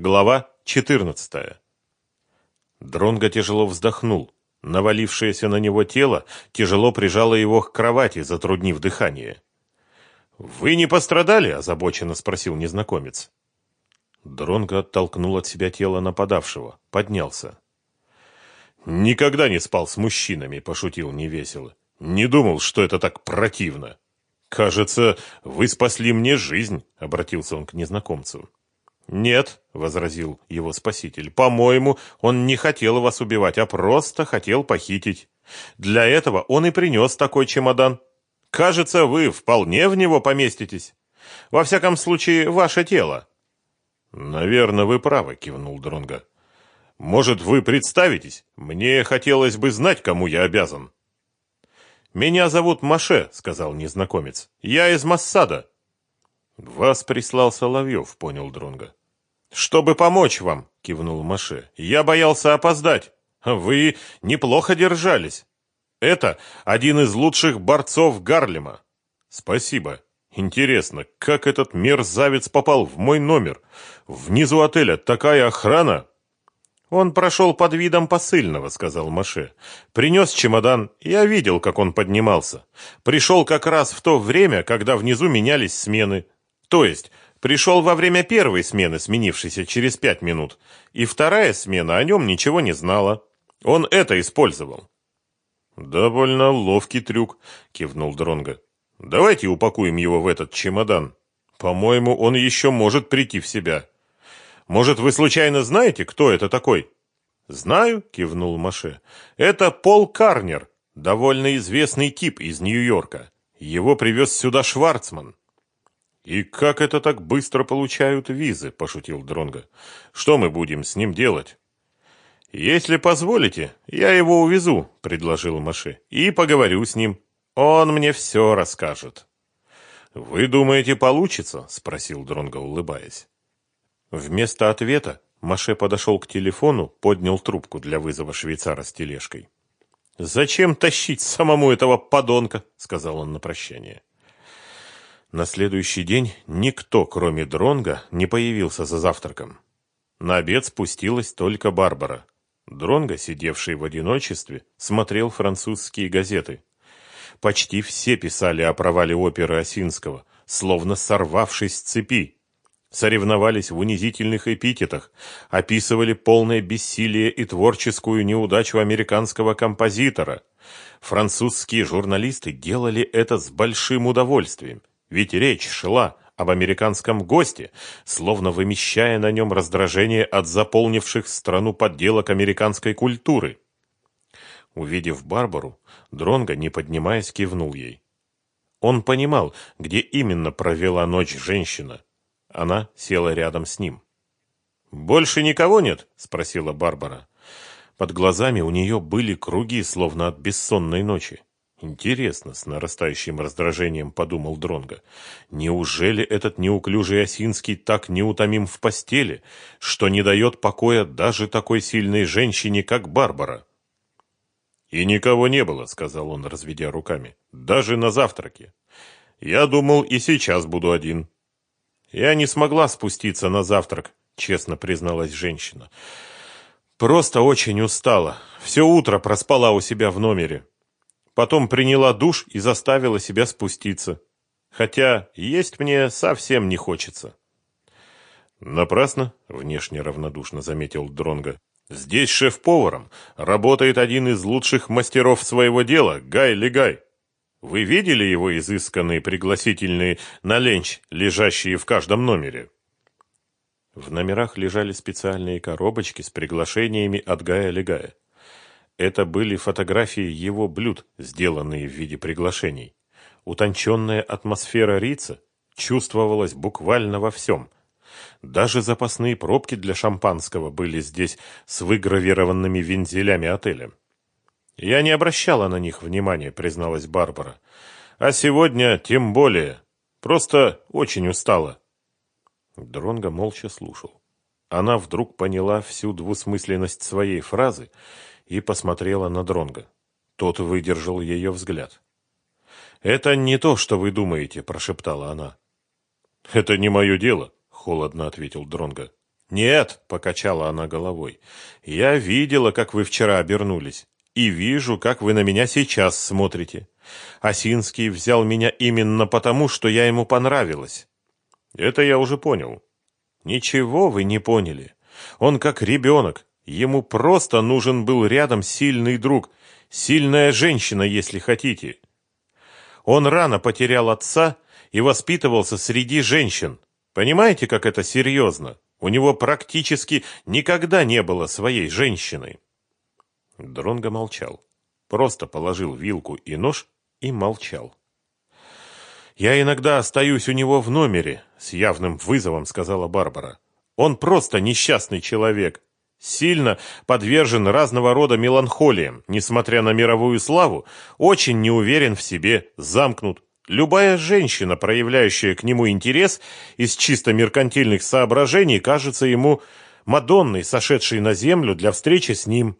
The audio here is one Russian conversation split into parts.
Глава 14. Дронго тяжело вздохнул. Навалившееся на него тело тяжело прижало его к кровати, затруднив дыхание. «Вы не пострадали?» – озабоченно спросил незнакомец. Дронго оттолкнул от себя тело нападавшего, поднялся. «Никогда не спал с мужчинами», – пошутил невесело. «Не думал, что это так противно». «Кажется, вы спасли мне жизнь», — обратился он к незнакомцу. «Нет», — возразил его спаситель, — «по-моему, он не хотел вас убивать, а просто хотел похитить. Для этого он и принес такой чемодан. Кажется, вы вполне в него поместитесь. Во всяком случае, ваше тело». «Наверное, вы правы», — кивнул Дронга. «Может, вы представитесь? Мне хотелось бы знать, кому я обязан». «Меня зовут Маше», — сказал незнакомец. «Я из Массада». «Вас прислал Соловьев», — понял Дронга. «Чтобы помочь вам», — кивнул Маше. «Я боялся опоздать. Вы неплохо держались. Это один из лучших борцов Гарлема». «Спасибо. Интересно, как этот мерзавец попал в мой номер? Внизу отеля такая охрана?» «Он прошел под видом посыльного», — сказал Маше. «Принес чемодан. Я видел, как он поднимался. Пришел как раз в то время, когда внизу менялись смены. То есть Пришел во время первой смены, сменившейся через пять минут, и вторая смена о нем ничего не знала. Он это использовал. «Довольно ловкий трюк», — кивнул Дронго. «Давайте упакуем его в этот чемодан. По-моему, он еще может прийти в себя. Может, вы случайно знаете, кто это такой?» «Знаю», — кивнул Маше. «Это Пол Карнер, довольно известный тип из Нью-Йорка. Его привез сюда Шварцман». «И как это так быстро получают визы?» – пошутил Дронго. «Что мы будем с ним делать?» «Если позволите, я его увезу», – предложил Маше, – «и поговорю с ним. Он мне все расскажет». «Вы думаете, получится?» – спросил Дронго, улыбаясь. Вместо ответа Маше подошел к телефону, поднял трубку для вызова швейцара с тележкой. «Зачем тащить самому этого подонка?» – сказал он на прощание. На следующий день никто, кроме Дронга, не появился за завтраком. На обед спустилась только Барбара. Дронга, сидевший в одиночестве, смотрел французские газеты. Почти все писали о провале оперы Осинского, словно сорвавшись с цепи. Соревновались в унизительных эпитетах, описывали полное бессилие и творческую неудачу американского композитора. Французские журналисты делали это с большим удовольствием ведь речь шла об американском госте, словно вымещая на нем раздражение от заполнивших страну подделок американской культуры. Увидев Барбару, Дронго, не поднимаясь, кивнул ей. Он понимал, где именно провела ночь женщина. Она села рядом с ним. «Больше никого нет?» – спросила Барбара. Под глазами у нее были круги, словно от бессонной ночи. Интересно, с нарастающим раздражением подумал Дронга. Неужели этот неуклюжий Осинский так неутомим в постели, что не дает покоя даже такой сильной женщине, как Барбара? И никого не было, сказал он, разведя руками. Даже на завтраке. Я думал, и сейчас буду один. Я не смогла спуститься на завтрак, честно призналась женщина. Просто очень устала. Все утро проспала у себя в номере. Потом приняла душ и заставила себя спуститься. Хотя есть мне совсем не хочется. Напрасно, внешне равнодушно заметил Дронга. Здесь шеф-поваром работает один из лучших мастеров своего дела, Гай Легай. Вы видели его изысканные пригласительные на ленч, лежащие в каждом номере? В номерах лежали специальные коробочки с приглашениями от Гая Легая. Это были фотографии его блюд, сделанные в виде приглашений. Утонченная атмосфера Рица чувствовалась буквально во всем. Даже запасные пробки для шампанского были здесь с выгравированными вензелями отеля. «Я не обращала на них внимания», — призналась Барбара. «А сегодня тем более. Просто очень устала». Дронго молча слушал. Она вдруг поняла всю двусмысленность своей фразы и посмотрела на Дронга. Тот выдержал ее взгляд. «Это не то, что вы думаете», – прошептала она. «Это не мое дело», – холодно ответил Дронга. Нет, покачала она головой. Я видела, как вы вчера обернулись, и вижу, как вы на меня сейчас смотрите. Осинский взял меня именно потому, что я ему понравилась. Это я уже понял. Ничего вы не поняли. Он как ребенок. Ему просто нужен был рядом сильный друг, сильная женщина, если хотите. Он рано потерял отца и воспитывался среди женщин. Понимаете, как это серьезно? У него практически никогда не было своей женщины. Дронго молчал. Просто положил вилку и нож и молчал. «Я иногда остаюсь у него в номере», — с явным вызовом сказала Барбара. «Он просто несчастный человек, сильно подвержен разного рода меланхолиям, несмотря на мировую славу, очень не уверен в себе, замкнут, Любая женщина, проявляющая к нему интерес из чисто меркантильных соображений, кажется ему Мадонной, сошедшей на землю для встречи с ним.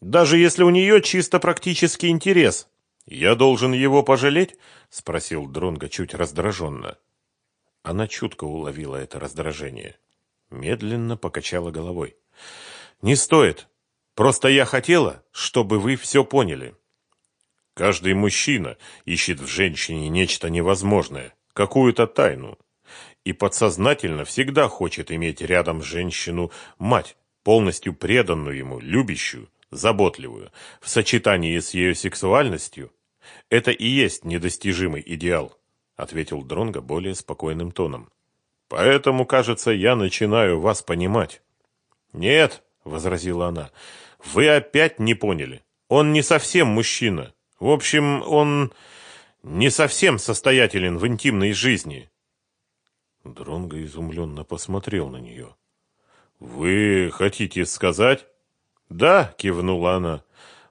Даже если у нее чисто практический интерес. «Я должен его пожалеть?» — спросил Дронго чуть раздраженно. Она чутко уловила это раздражение. Медленно покачала головой. «Не стоит. Просто я хотела, чтобы вы все поняли. Каждый мужчина ищет в женщине нечто невозможное, какую-то тайну. И подсознательно всегда хочет иметь рядом женщину-мать, полностью преданную ему, любящую, заботливую, в сочетании с ее сексуальностью. Это и есть недостижимый идеал, ответил Дронго более спокойным тоном. Поэтому, кажется, я начинаю вас понимать. Нет, возразила она. Вы опять не поняли. Он не совсем мужчина. В общем, он не совсем состоятелен в интимной жизни. Дронго изумленно посмотрел на нее. «Вы хотите сказать?» «Да», — кивнула она.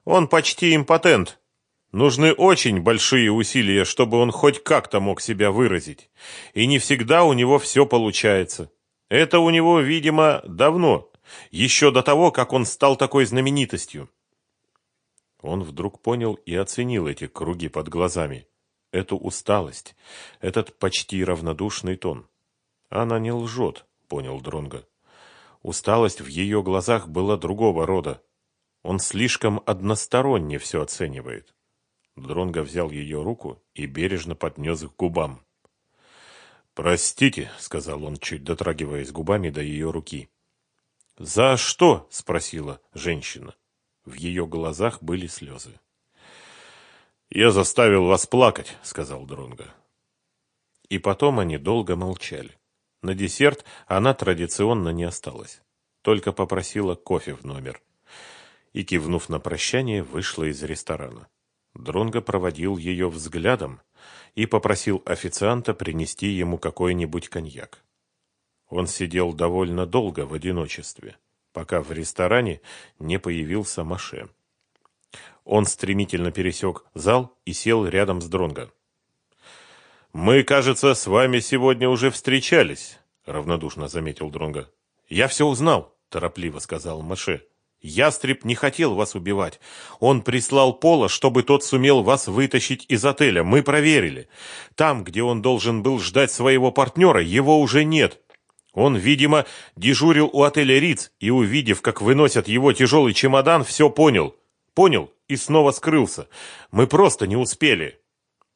«Он почти импотент. Нужны очень большие усилия, чтобы он хоть как-то мог себя выразить. И не всегда у него все получается. Это у него, видимо, давно, еще до того, как он стал такой знаменитостью. Он вдруг понял и оценил эти круги под глазами, эту усталость, этот почти равнодушный тон. Она не лжет, понял Дронго. Усталость в ее глазах была другого рода. Он слишком односторонне все оценивает. Дронго взял ее руку и бережно поднес к губам. «Простите», — сказал он, чуть дотрагиваясь губами до ее руки. «За что?» — спросила женщина. В ее глазах были слезы. «Я заставил вас плакать», — сказал Дронго. И потом они долго молчали. На десерт она традиционно не осталась. Только попросила кофе в номер. И, кивнув на прощание, вышла из ресторана. Дронго проводил ее взглядом и попросил официанта принести ему какой-нибудь коньяк. Он сидел довольно долго в одиночестве пока в ресторане не появился Маше. Он стремительно пересек зал и сел рядом с Дронго. «Мы, кажется, с вами сегодня уже встречались», — равнодушно заметил Дронго. «Я все узнал», — торопливо сказал Маше. «Ястреб не хотел вас убивать. Он прислал Пола, чтобы тот сумел вас вытащить из отеля. Мы проверили. Там, где он должен был ждать своего партнера, его уже нет. Он, видимо, дежурил у отеля Риц и, увидев, как выносят его тяжелый чемодан, все понял. Понял и снова скрылся. Мы просто не успели.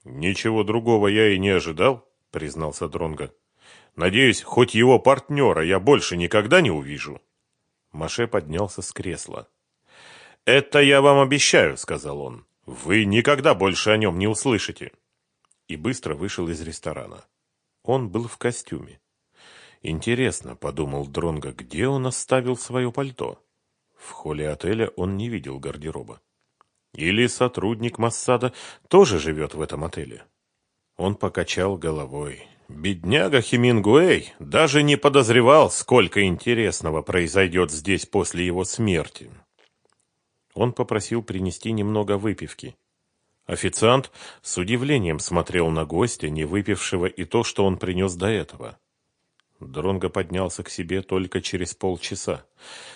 Ничего другого я и не ожидал, признался Дронга. Надеюсь, хоть его партнера я больше никогда не увижу. Маше поднялся с кресла. «Это я вам обещаю», — сказал он. «Вы никогда больше о нем не услышите». И быстро вышел из ресторана. Он был в костюме. Интересно, подумал Дронго, где он оставил свое пальто? В холле отеля он не видел гардероба. Или сотрудник Массада тоже живет в этом отеле? Он покачал головой. Бедняга Хемингуэй даже не подозревал, сколько интересного произойдет здесь после его смерти. Он попросил принести немного выпивки. Официант с удивлением смотрел на гостя, не выпившего и то, что он принес до этого. Дронго поднялся к себе только через полчаса.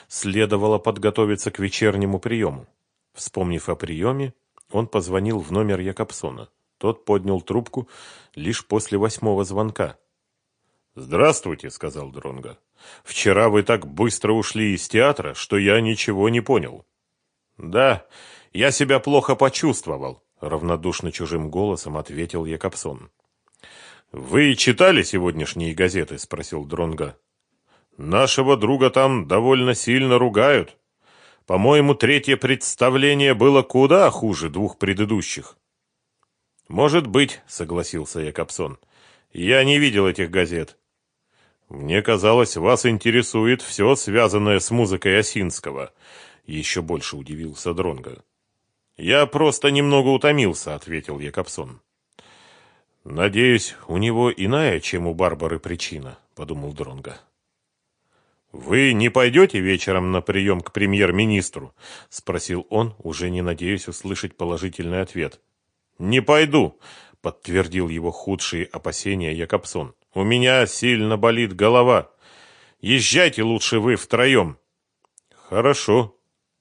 Следовало подготовиться к вечернему приему. Вспомнив о приеме, он позвонил в номер Якобсона. Тот поднял трубку лишь после восьмого звонка. Здравствуйте, сказал Дронга. Вчера вы так быстро ушли из театра, что я ничего не понял. Да, я себя плохо почувствовал, равнодушно чужим голосом ответил Якобсон. Вы читали сегодняшние газеты, спросил Дронга. Нашего друга там довольно сильно ругают. По-моему, третье представление было куда хуже двух предыдущих. Может быть, согласился Якобсон. Я не видел этих газет. Мне казалось, вас интересует все, связанное с музыкой Осинского. Еще больше удивился Дронга. Я просто немного утомился, ответил Якобсон. Надеюсь, у него иная, чем у Барбары причина, подумал Дронга. Вы не пойдете вечером на прием к премьер-министру? спросил он, уже не надеясь услышать положительный ответ. Не пойду, подтвердил его худшие опасения Якобсон. У меня сильно болит голова. Езжайте лучше вы втроем. Хорошо.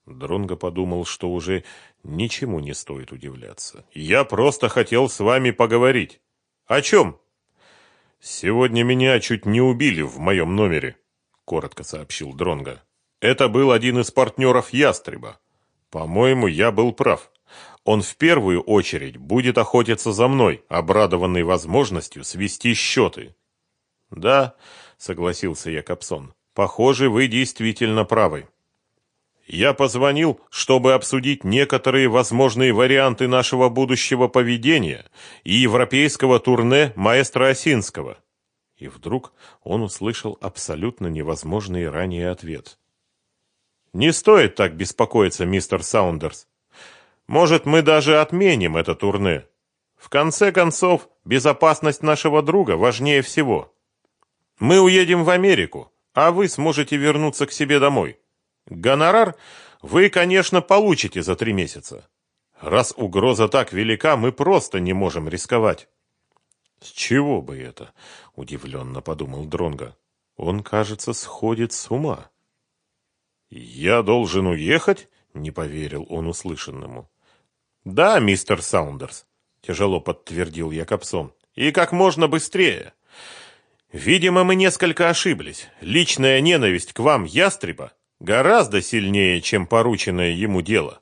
Дронго подумал, что уже ничему не стоит удивляться. Я просто хотел с вами поговорить. О чем? Сегодня меня чуть не убили в моем номере, коротко сообщил Дронго. Это был один из партнеров Ястреба. По-моему, я был прав. Он в первую очередь будет охотиться за мной, обрадованный возможностью свести счеты. Да, согласился Якобсон. Похоже, вы действительно правы. Я позвонил, чтобы обсудить некоторые возможные варианты нашего будущего поведения и европейского турне маэстро Осинского. И вдруг он услышал абсолютно невозможный ранее ответ. Не стоит так беспокоиться, мистер Саундерс. Может, мы даже отменим это турне. В конце концов, безопасность нашего друга важнее всего. Мы уедем в Америку, а вы сможете вернуться к себе домой. Гонорар вы, конечно, получите за три месяца. Раз угроза так велика, мы просто не можем рисковать. С чего бы это? удивленно подумал Дронга. Он, кажется, сходит с ума. Я должен уехать? не поверил он услышанному. Да, мистер Саундерс, тяжело подтвердил Якобсон. И как можно быстрее. Видимо, мы несколько ошиблись. Личная ненависть к вам, ястреба, гораздо сильнее, чем порученное ему дело.